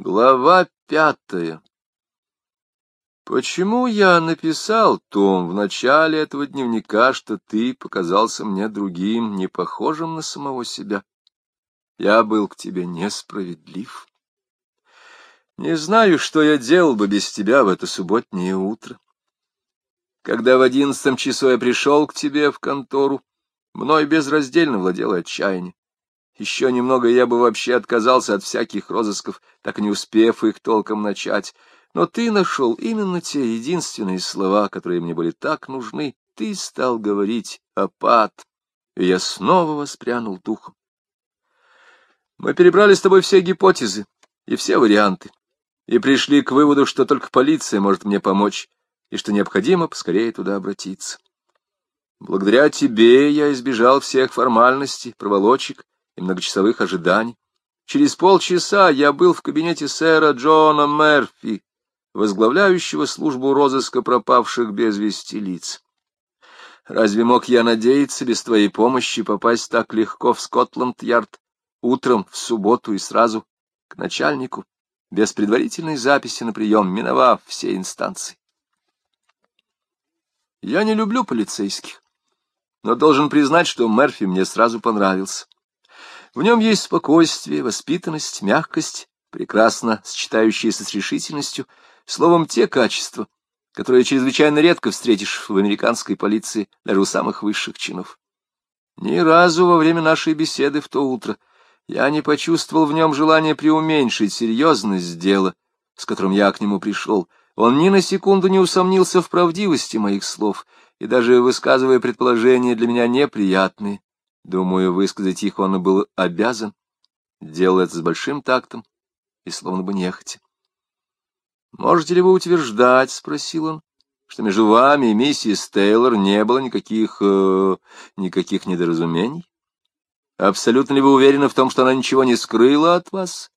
Глава пятая Почему я написал, Том, в начале этого дневника, что ты показался мне другим, не похожим на самого себя? Я был к тебе несправедлив. Не знаю, что я делал бы без тебя в это субботнее утро. Когда в одиннадцатом часу я пришел к тебе в контору, мной безраздельно владело отчаяние. Еще немного, я бы вообще отказался от всяких розысков, так не успев их толком начать. Но ты нашел именно те единственные слова, которые мне были так нужны. Ты стал говорить «апат», и я снова воспрянул духом. Мы перебрали с тобой все гипотезы и все варианты, и пришли к выводу, что только полиция может мне помочь, и что необходимо поскорее туда обратиться. Благодаря тебе я избежал всех формальностей, проволочек и многочасовых ожиданий. Через полчаса я был в кабинете сэра Джона Мерфи, возглавляющего службу розыска пропавших без вести лиц. Разве мог я надеяться без твоей помощи попасть так легко в Скотланд-Ярд утром в субботу и сразу к начальнику, без предварительной записи на прием, миновав все инстанции? Я не люблю полицейских, но должен признать, что Мерфи мне сразу понравился. В нем есть спокойствие, воспитанность, мягкость, прекрасно сочетающиеся с решительностью, словом, те качества, которые чрезвычайно редко встретишь в американской полиции, даже у самых высших чинов. Ни разу во время нашей беседы в то утро я не почувствовал в нем желания преуменьшить серьезность дела, с которым я к нему пришел. Он ни на секунду не усомнился в правдивости моих слов, и даже высказывая предположения для меня неприятные, Думаю, высказать их он был обязан. Делал это с большим тактом и словно бы нехотя. «Можете ли вы утверждать, — спросил он, — что между вами и миссис Тейлор не было никаких... Э, никаких недоразумений? Абсолютно ли вы уверены в том, что она ничего не скрыла от вас?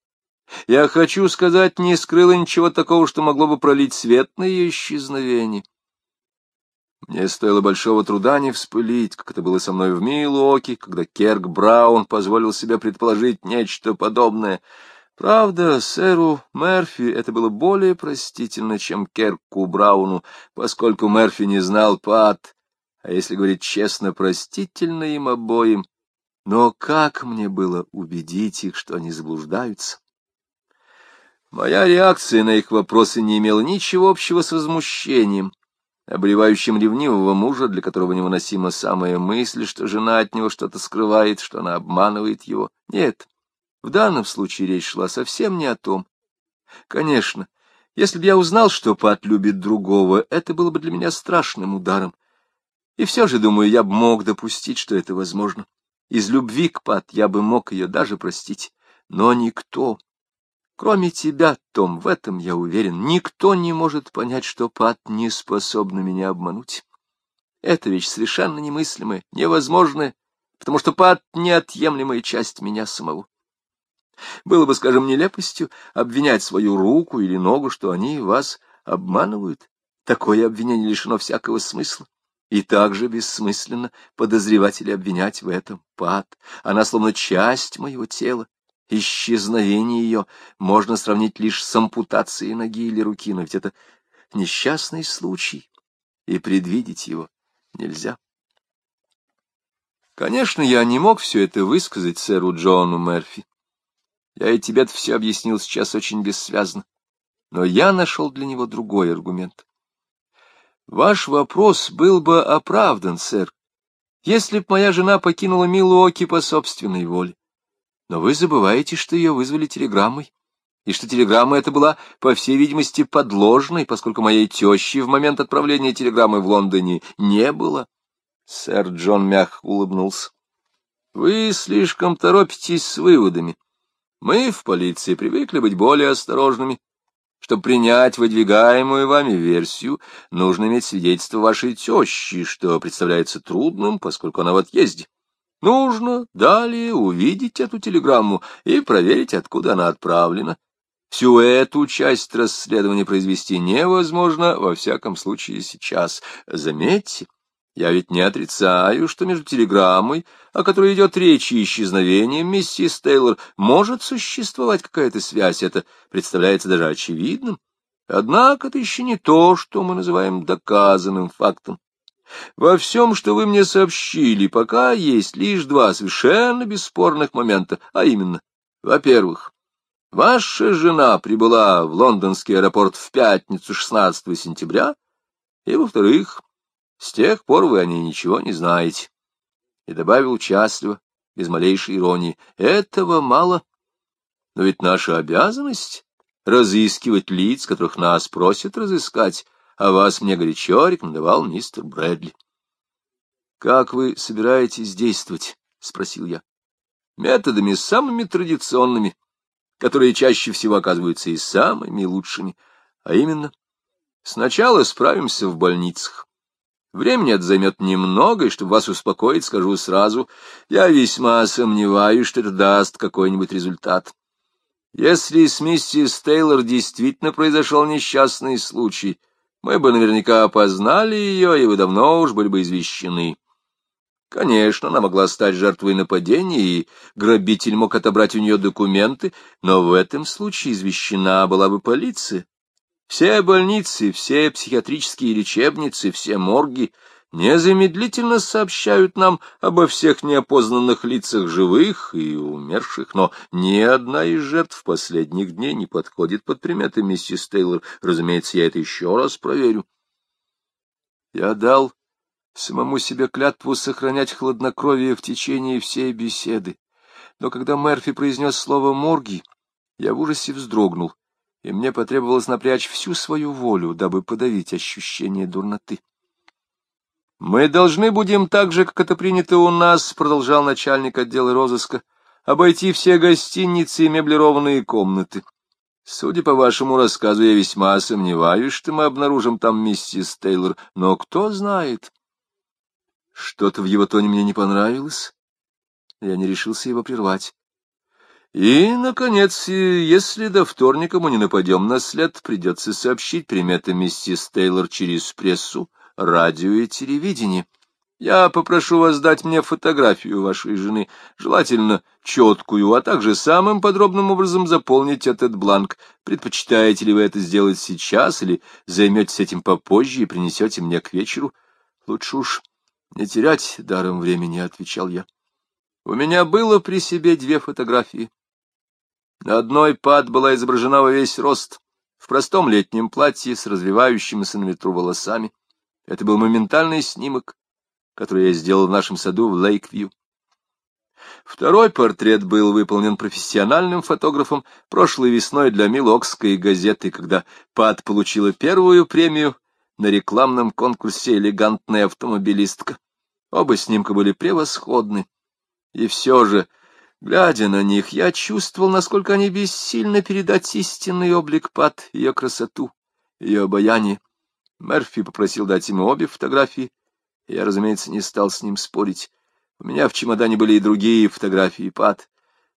Я хочу сказать, не скрыла ничего такого, что могло бы пролить свет на ее исчезновение. Мне стоило большого труда не вспылить, как это было со мной в Милуоке, когда Керк Браун позволил себе предположить нечто подобное. Правда, сэру Мерфи это было более простительно, чем Керку Брауну, поскольку Мерфи не знал Пат, а если говорить честно, простительно им обоим. Но как мне было убедить их, что они заблуждаются? Моя реакция на их вопросы не имела ничего общего с возмущением обревающим ревнивого мужа, для которого невыносима самая мысль, что жена от него что-то скрывает, что она обманывает его. Нет, в данном случае речь шла совсем не о том. Конечно, если бы я узнал, что Пат любит другого, это было бы для меня страшным ударом. И все же, думаю, я бы мог допустить, что это возможно. Из любви к Пат я бы мог ее даже простить. Но никто, Кроме тебя, Том, в этом я уверен, никто не может понять, что Пат не способна меня обмануть. Это вещь совершенно немыслимая, невозможная, потому что Пат — неотъемлемая часть меня самого. Было бы, скажем, нелепостью обвинять свою руку или ногу, что они вас обманывают. Такое обвинение лишено всякого смысла. И также бессмысленно подозревать или обвинять в этом Пат. Она словно часть моего тела, Исчезновение ее можно сравнить лишь с ампутацией ноги или руки, но ведь это несчастный случай, и предвидеть его нельзя. Конечно, я не мог все это высказать сэру Джону Мерфи. Я и тебе все объяснил сейчас очень бессвязно, но я нашел для него другой аргумент. Ваш вопрос был бы оправдан, сэр, если б моя жена покинула Милуоки по собственной воле. Но вы забываете, что ее вызвали телеграммой, и что телеграмма эта была, по всей видимости, подложной, поскольку моей тещи в момент отправления телеграммы в Лондоне не было. Сэр Джон мягко улыбнулся. — Вы слишком торопитесь с выводами. Мы в полиции привыкли быть более осторожными. Чтобы принять выдвигаемую вами версию, нужно иметь свидетельство вашей тещи, что представляется трудным, поскольку она в отъезде. Нужно далее увидеть эту телеграмму и проверить, откуда она отправлена. Всю эту часть расследования произвести невозможно, во всяком случае сейчас. Заметьте, Я ведь не отрицаю, что между телеграммой, о которой идет речь, и исчезновением миссис Тейлор может существовать какая-то связь. Это представляется даже очевидным. Однако это еще не то, что мы называем доказанным фактом. Во всем, что вы мне сообщили, пока есть лишь два совершенно бесспорных момента, а именно, во-первых, ваша жена прибыла в лондонский аэропорт в пятницу 16 сентября, и, во-вторых, с тех пор вы о ней ничего не знаете. И добавил участливо, без малейшей иронии, этого мало. Но ведь наша обязанность — разыскивать лиц, которых нас просят разыскать, а вас мне горячо рекомендовал мистер Брэдли. — Как вы собираетесь действовать? — спросил я. — Методами самыми традиционными, которые чаще всего оказываются и самыми лучшими, а именно, сначала справимся в больницах. Времени это займет немного, и чтобы вас успокоить, скажу сразу, я весьма сомневаюсь, что это даст какой-нибудь результат. Если с миссис Тейлор действительно произошел несчастный случай, мы бы наверняка опознали ее, и вы давно уж были бы извещены. Конечно, она могла стать жертвой нападения, и грабитель мог отобрать у нее документы, но в этом случае извещена была бы полиция. Все больницы, все психиатрические лечебницы, все морги незамедлительно сообщают нам обо всех неопознанных лицах живых и умерших, но ни одна из жертв последних дней не подходит под приметы миссис Тейлор. Разумеется, я это еще раз проверю. Я дал самому себе клятву сохранять хладнокровие в течение всей беседы, но когда Мерфи произнес слово «морги», я в ужасе вздрогнул и мне потребовалось напрячь всю свою волю, дабы подавить ощущение дурноты. «Мы должны будем так же, как это принято у нас», — продолжал начальник отдела розыска, — «обойти все гостиницы и меблированные комнаты. Судя по вашему рассказу, я весьма сомневаюсь, что мы обнаружим там миссис Тейлор, но кто знает». Что-то в его тоне мне не понравилось. Я не решился его прервать. И, наконец, если до вторника мы не нападем на след, придется сообщить приметы миссис Тейлор через прессу, радио и телевидение. Я попрошу вас дать мне фотографию вашей жены, желательно четкую, а также самым подробным образом заполнить этот бланк. Предпочитаете ли вы это сделать сейчас или займетесь этим попозже и принесете мне к вечеру? Лучше уж не терять даром времени, — отвечал я. У меня было при себе две фотографии. На одной пад была изображена во весь рост, в простом летнем платье с развивающимися на ветру волосами. Это был моментальный снимок, который я сделал в нашем саду в Лейквью. Второй портрет был выполнен профессиональным фотографом прошлой весной для Милокской газеты, когда Пат получила первую премию на рекламном конкурсе «Элегантная автомобилистка». Оба снимка были превосходны. И все же Глядя на них, я чувствовал, насколько они бессильно передать истинный облик Пат, ее красоту, ее обаяние. Мерфи попросил дать ему обе фотографии. Я, разумеется, не стал с ним спорить. У меня в чемодане были и другие фотографии Пат.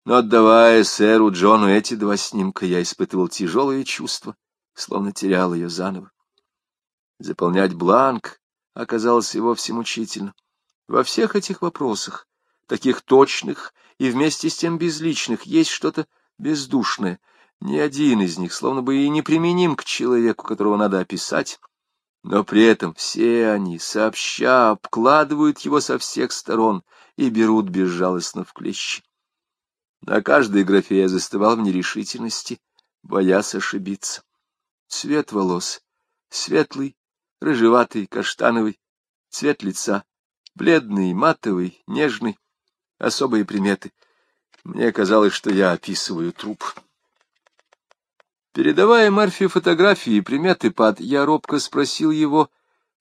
Но, отдавая сэру Джону эти два снимка, я испытывал тяжелые чувства, словно терял ее заново. Заполнять бланк оказалось и вовсе мучительно. Во всех этих вопросах, таких точных и вместе с тем безличных, есть что-то бездушное. Ни один из них словно бы и неприменим к человеку, которого надо описать, но при этом все они, сообща, обкладывают его со всех сторон и берут безжалостно в клещи. На каждой графе я застывал в нерешительности, боясь ошибиться. Цвет волос — светлый, рыжеватый, каштановый, цвет лица — бледный, матовый, нежный, особые приметы. Мне казалось, что я описываю труп. Передавая Марфи фотографии и приметы пад, я робко спросил его,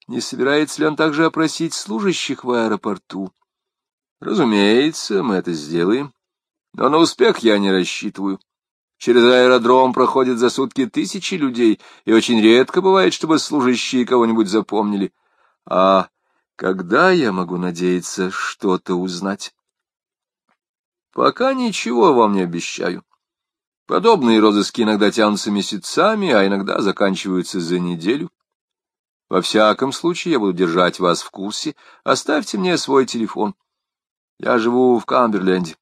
не собирается ли он также опросить служащих в аэропорту. Разумеется, мы это сделаем, но на успех я не рассчитываю. Через аэродром проходят за сутки тысячи людей, и очень редко бывает, чтобы служащие кого-нибудь запомнили. А когда я могу надеяться что-то узнать? Пока ничего вам не обещаю. Подобные розыски иногда тянутся месяцами, а иногда заканчиваются за неделю. Во всяком случае, я буду держать вас в курсе. Оставьте мне свой телефон. Я живу в Камберленде.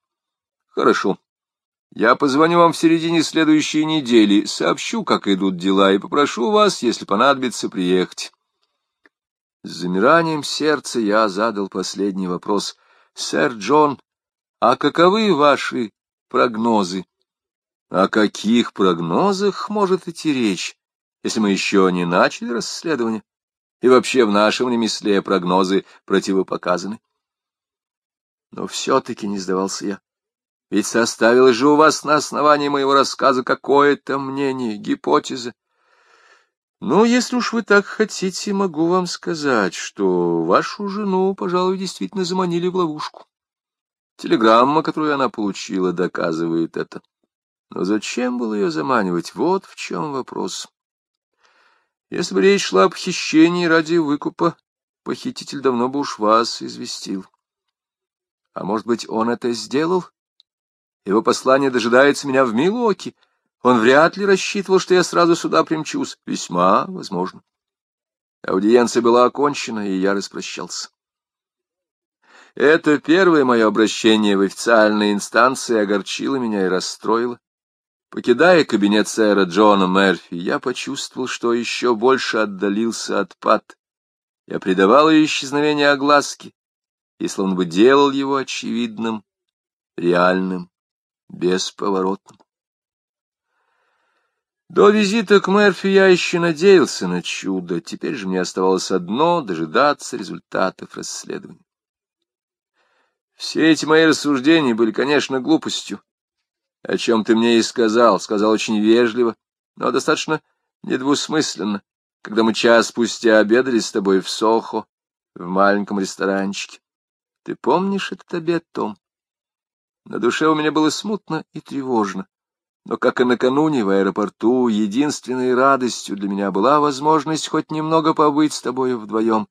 Хорошо. Я позвоню вам в середине следующей недели, сообщу, как идут дела, и попрошу вас, если понадобится, приехать. С замиранием сердца я задал последний вопрос. Сэр Джон, а каковы ваши прогнозы? О каких прогнозах может идти речь, если мы еще не начали расследование? И вообще в нашем ремесле прогнозы противопоказаны. Но все-таки не сдавался я. Ведь составилось же у вас на основании моего рассказа какое-то мнение, гипотеза. Ну, если уж вы так хотите, могу вам сказать, что вашу жену, пожалуй, действительно заманили в ловушку. Телеграмма, которую она получила, доказывает это. Но зачем было ее заманивать? Вот в чем вопрос. Если бы речь шла об хищении ради выкупа, похититель давно бы уж вас известил. А может быть, он это сделал? Его послание дожидается меня в Милуоке. Он вряд ли рассчитывал, что я сразу сюда примчусь. Весьма возможно. Аудиенция была окончена, и я распрощался. Это первое мое обращение в официальные инстанции огорчило меня и расстроило. Покидая кабинет сэра Джона Мерфи, я почувствовал, что еще больше отдалился от Пат. Я придавал ее исчезновение огласки, и словно бы делал его очевидным, реальным, бесповоротным. До визита к Мерфи я еще надеялся на чудо, теперь же мне оставалось одно — дожидаться результатов расследования. Все эти мои рассуждения были, конечно, глупостью о чем ты мне и сказал, сказал очень вежливо, но достаточно недвусмысленно, когда мы час спустя обедали с тобой в Сохо, в маленьком ресторанчике. Ты помнишь этот обед, Том? На душе у меня было смутно и тревожно, но, как и накануне в аэропорту, единственной радостью для меня была возможность хоть немного побыть с тобой вдвоем.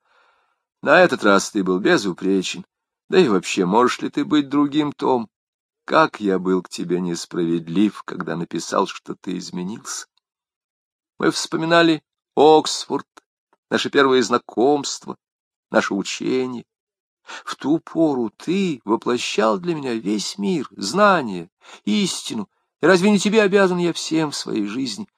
На этот раз ты был безупречен, да и вообще, можешь ли ты быть другим, Том? Как я был к тебе несправедлив, когда написал, что ты изменился. Мы вспоминали Оксфорд, наше первое знакомство, наше учение. В ту пору ты воплощал для меня весь мир, знания, истину. И разве не тебе обязан я всем в своей жизни?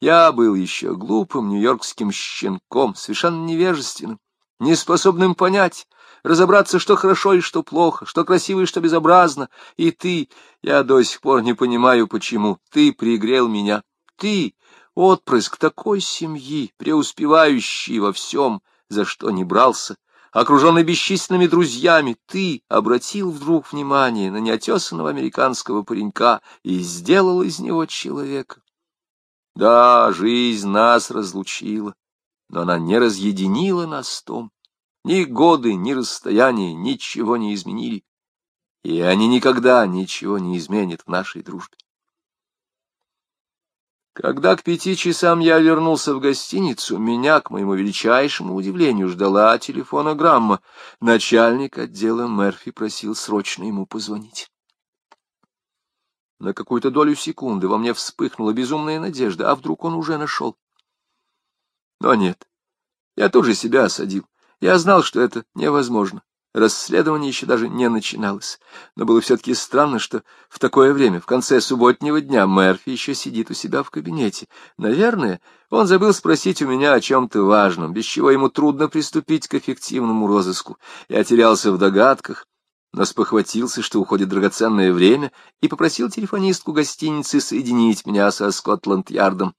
Я был еще глупым нью-йоркским щенком, совершенно невежественным, неспособным понять, разобраться, что хорошо и что плохо, что красиво и что безобразно. И ты, я до сих пор не понимаю, почему, ты пригрел меня. Ты, отпрыск такой семьи, преуспевающий во всем, за что не брался, окруженный бесчисленными друзьями, ты обратил вдруг внимание на неотесанного американского паренька и сделал из него человека. Да, жизнь нас разлучила, но она не разъединила нас, Том. Ни годы, ни расстояние ничего не изменили, и они никогда ничего не изменят в нашей дружбе. Когда к пяти часам я вернулся в гостиницу, меня, к моему величайшему удивлению, ждала телефонограмма. Начальник отдела Мерфи просил срочно ему позвонить. На какую-то долю секунды во мне вспыхнула безумная надежда, а вдруг он уже нашел. Но нет, я тоже себя осадил. Я знал, что это невозможно. Расследование еще даже не начиналось. Но было все-таки странно, что в такое время, в конце субботнего дня, Мерфи еще сидит у себя в кабинете. Наверное, он забыл спросить у меня о чем-то важном, без чего ему трудно приступить к эффективному розыску. Я терялся в догадках, но спохватился, что уходит драгоценное время, и попросил телефонистку гостиницы соединить меня со Скотланд-Ярдом.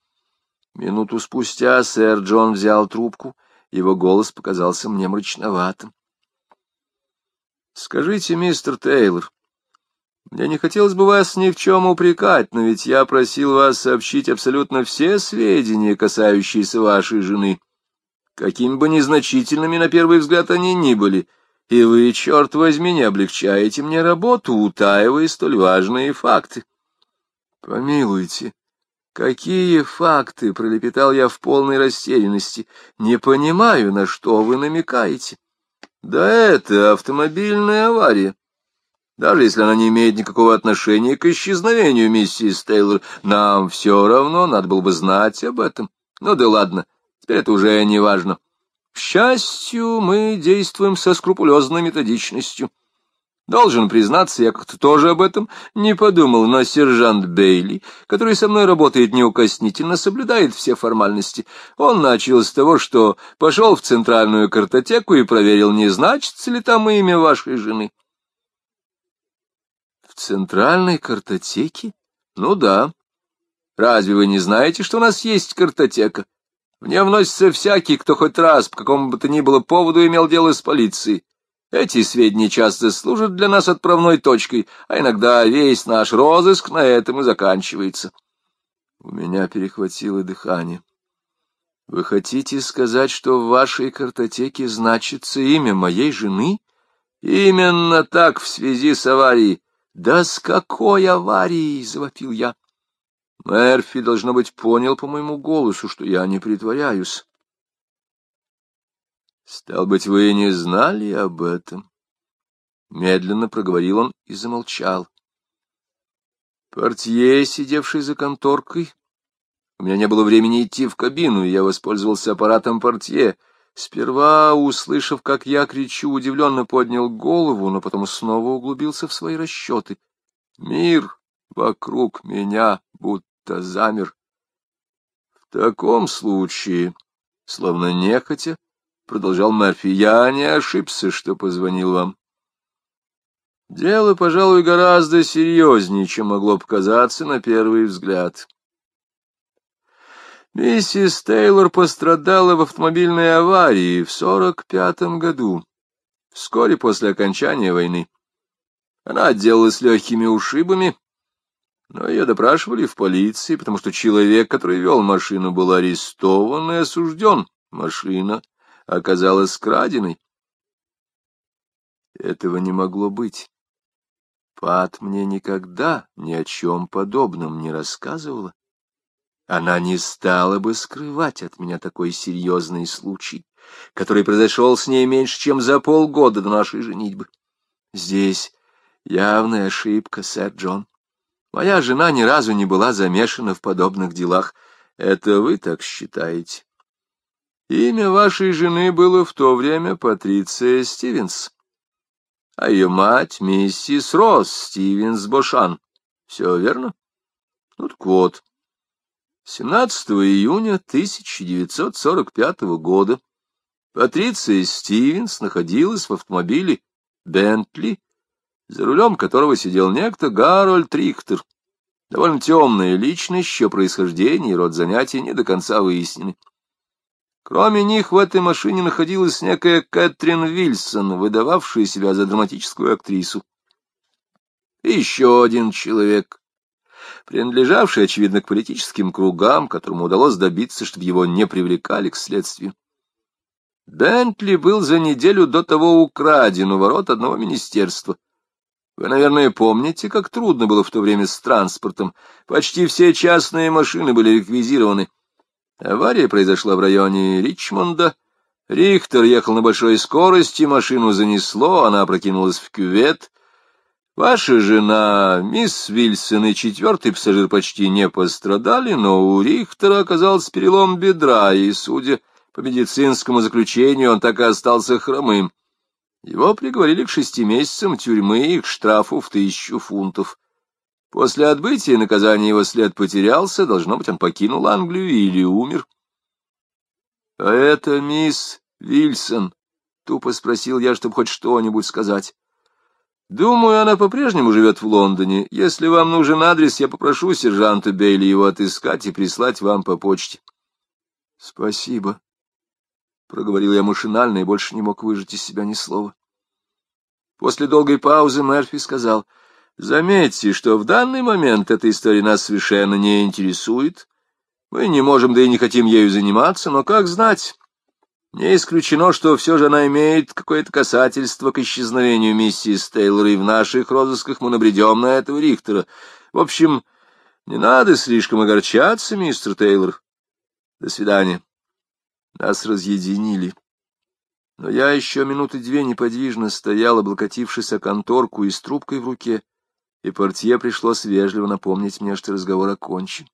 Минуту спустя сэр Джон взял трубку — его голос показался мне мрачноватым. — Скажите, мистер Тейлор, мне не хотелось бы вас ни в чем упрекать, но ведь я просил вас сообщить абсолютно все сведения, касающиеся вашей жены, какими бы незначительными на первый взгляд они ни были, и вы, черт возьми, не облегчаете мне работу, утаивая столь важные факты. — Помилуйте, «Какие факты?» — пролепетал я в полной растерянности. «Не понимаю, на что вы намекаете». «Да это автомобильная авария. Даже если она не имеет никакого отношения к исчезновению миссис Тейлор, нам все равно надо было бы знать об этом. Ну да ладно, теперь это уже не важно. К счастью, мы действуем со скрупулезной методичностью. Должен признаться, я как-то тоже об этом не подумал, но сержант Бейли, который со мной работает неукоснительно, соблюдает все формальности. Он начал с того, что пошел в центральную картотеку и проверил, не значится ли там имя вашей жены. В центральной картотеке? Ну да. Разве вы не знаете, что у нас есть картотека? В нее вносится всякий, кто хоть раз по какому бы то ни было поводу имел дело с полицией. Эти сведения часто служат для нас отправной точкой, а иногда весь наш розыск на этом и заканчивается. У меня перехватило дыхание. Вы хотите сказать, что в вашей картотеке значится имя моей жены? Именно так в связи с аварией. Да с какой аварией? — завопил я. Мерфи, должно быть, понял по моему голосу, что я не притворяюсь. Стал быть, вы не знали об этом? Медленно проговорил он и замолчал. Портье, сидевший за конторкой, у меня не было времени идти в кабину, я воспользовался аппаратом портье. Сперва, услышав, как я кричу, удивленно поднял голову, но потом снова углубился в свои расчеты. Мир вокруг меня будто замер. В таком случае, словно нехотя, — продолжал Мерфи, — я не ошибся, что позвонил вам. Дело, пожалуй, гораздо серьезнее, чем могло показаться на первый взгляд. Миссис Тейлор пострадала в автомобильной аварии в сорок пятом году, вскоре после окончания войны. Она отделалась легкими ушибами, но ее допрашивали в полиции, потому что человек, который вел машину, был арестован и осужден. Машина оказалась краденой. Этого не могло быть. Пат мне никогда ни о чем подобном не рассказывала. Она не стала бы скрывать от меня такой серьезный случай, который произошел с ней меньше, чем за полгода до нашей женитьбы. Здесь явная ошибка, сэр Джон. Моя жена ни разу не была замешана в подобных делах. Это вы так считаете? Имя вашей жены было в то время Патриция Стивенс, а ее мать — миссис Росс Стивенс-Бошан. Все верно? Ну так вот, 17 июня 1945 года Патриция Стивенс находилась в автомобиле «Бентли», за рулем которого сидел некто Гарольд Рихтер. Довольно темная личность, чье происхождение и род занятий не до конца выяснены. Кроме них в этой машине находилась некая Кэтрин Вильсон, выдававшая себя за драматическую актрису. И еще один человек, принадлежавший, очевидно, к политическим кругам, которому удалось добиться, чтобы его не привлекали к следствию. Бентли был за неделю до того украден у ворот одного министерства. Вы, наверное, помните, как трудно было в то время с транспортом. Почти все частные машины были реквизированы. Авария произошла в районе Ричмонда. Рихтер ехал на большой скорости, машину занесло, она опрокинулась в кювет. Ваша жена, мисс Вильсон и четвертый пассажир почти не пострадали, но у Рихтера оказался перелом бедра, и, судя по медицинскому заключению, он так и остался хромым. Его приговорили к шести месяцам тюрьмы и к штрафу в тысячу фунтов. После отбытия наказания его след потерялся, должно быть, он покинул Англию или умер. — А это мисс Вильсон? — тупо спросил я, чтобы хоть что-нибудь сказать. — Думаю, она по-прежнему живет в Лондоне. Если вам нужен адрес, я попрошу сержанта Бейли его отыскать и прислать вам по почте. — Спасибо, — проговорил я машинально и больше не мог выжать из себя ни слова. После долгой паузы Мерфи сказал — Заметьте, что в данный момент эта история нас совершенно не интересует. Мы не можем, да и не хотим ею заниматься, но как знать? Не исключено, что все же она имеет какое-то касательство к исчезновению миссис Тейлор, и в наших розысках мы набредем на этого Рихтера. В общем, не надо слишком огорчаться, мистер Тейлор. До свидания. Нас разъединили. Но я еще минуты две неподвижно стоял, облокотившись о конторку и с трубкой в руке и портье пришлось вежливо напомнить мне, что разговор окончен.